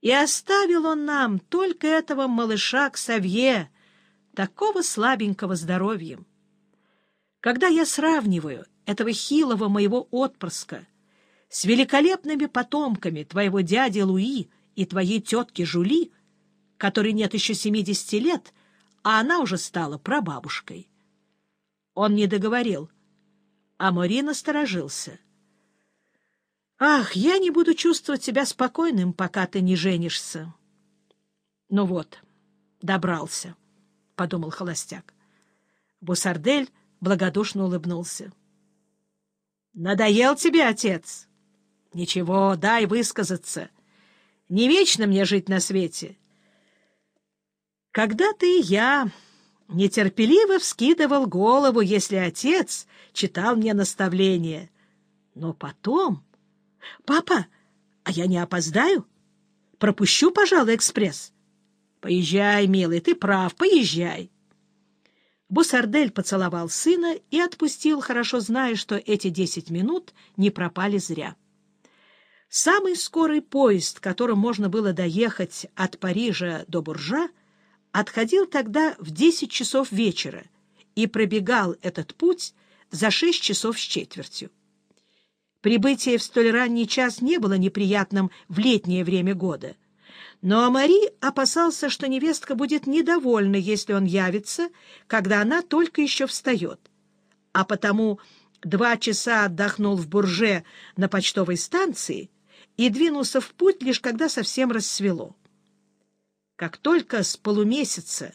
И оставил он нам только этого малыша Ксавье, такого слабенького здоровьем. Когда я сравниваю этого хилого моего отпрыска с великолепными потомками твоего дяди Луи и твоей тетки Жули, которой нет еще семидесяти лет, а она уже стала прабабушкой. Он не договорил, а Мори насторожился. «Ах, я не буду чувствовать себя спокойным, пока ты не женишься». «Ну вот, добрался», — подумал холостяк. Бусардель благодушно улыбнулся. «Надоел тебе, отец?» «Ничего, дай высказаться. Не вечно мне жить на свете». «Когда-то и я нетерпеливо вскидывал голову, если отец читал мне наставления. Но потом... «Папа, а я не опоздаю? Пропущу, пожалуй, экспресс». «Поезжай, милый, ты прав, поезжай». Бусардель поцеловал сына и отпустил, хорошо зная, что эти десять минут не пропали зря. Самый скорый поезд, которым можно было доехать от Парижа до Буржа, отходил тогда в десять часов вечера и пробегал этот путь за шесть часов с четвертью. Прибытие в столь ранний час не было неприятным в летнее время года — но Амари опасался, что невестка будет недовольна, если он явится, когда она только еще встает. А потому два часа отдохнул в Бурже на почтовой станции и двинулся в путь, лишь когда совсем рассвело. Как только с полумесяца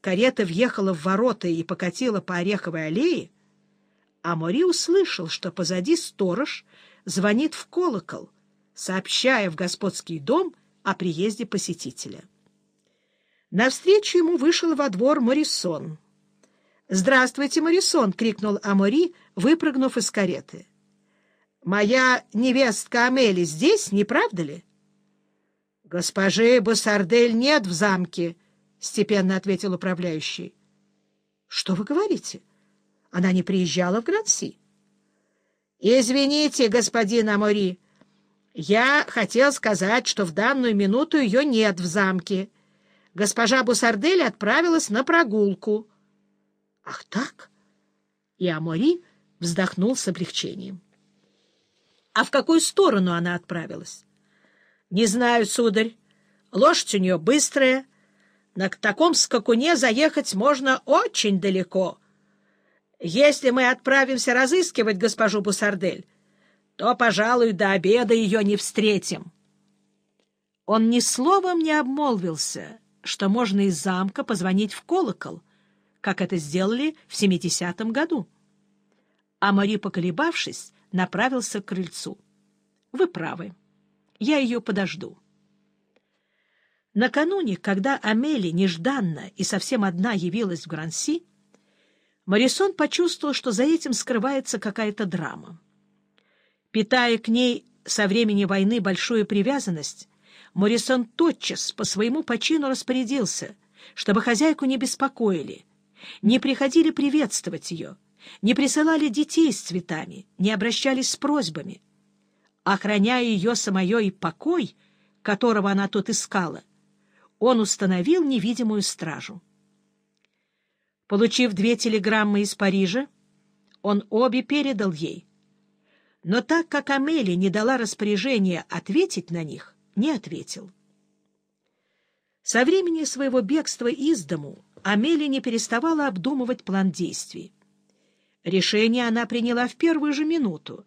карета въехала в ворота и покатила по Ореховой аллее, Амори услышал, что позади сторож звонит в колокол, сообщая в господский дом — о приезде посетителя. Навстречу ему вышел во двор Морисон. «Здравствуйте, Морисон!» — крикнул Амори, выпрыгнув из кареты. «Моя невестка Амели здесь, не правда ли?» «Госпожи Бусардель нет в замке», — степенно ответил управляющий. «Что вы говорите? Она не приезжала в Гранси?» «Извините, господин Амори», я хотел сказать, что в данную минуту ее нет в замке. Госпожа Бусардель отправилась на прогулку. — Ах так? И Амори вздохнул с облегчением. — А в какую сторону она отправилась? — Не знаю, сударь. Лошадь у нее быстрая. На таком скакуне заехать можно очень далеко. Если мы отправимся разыскивать госпожу Бусардель, то, пожалуй, до обеда ее не встретим. Он ни словом не обмолвился, что можно из замка позвонить в колокол, как это сделали в семидесятом году. А Мари, поколебавшись, направился к крыльцу. — Вы правы. Я ее подожду. Накануне, когда Амели нежданно и совсем одна явилась в Гранси, Марисон почувствовал, что за этим скрывается какая-то драма. Питая к ней со времени войны большую привязанность, Морисон тотчас по своему почину распорядился, чтобы хозяйку не беспокоили, не приходили приветствовать ее, не присылали детей с цветами, не обращались с просьбами. Охраняя ее самое и покой, которого она тут искала, он установил невидимую стражу. Получив две телеграммы из Парижа, он обе передал ей — но так как Амели не дала распоряжения ответить на них, не ответил. Со времени своего бегства из дому Амели не переставала обдумывать план действий. Решение она приняла в первую же минуту.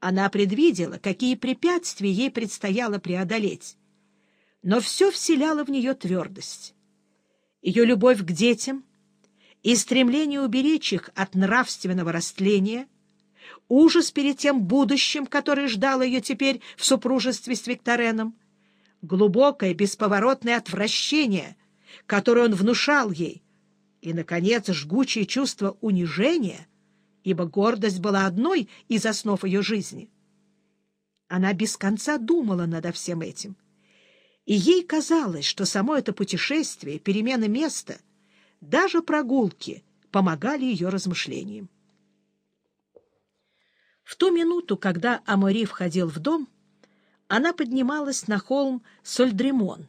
Она предвидела, какие препятствия ей предстояло преодолеть. Но все вселяло в нее твердость. Ее любовь к детям и стремление уберечь их от нравственного растления ужас перед тем будущим, которое ждало ее теперь в супружестве с Виктореном, глубокое бесповоротное отвращение, которое он внушал ей, и, наконец, жгучее чувство унижения, ибо гордость была одной из основ ее жизни. Она без конца думала над всем этим, и ей казалось, что само это путешествие, перемена места, даже прогулки помогали ее размышлениям. В ту минуту, когда Амори входил в дом, она поднималась на холм Сольдремон.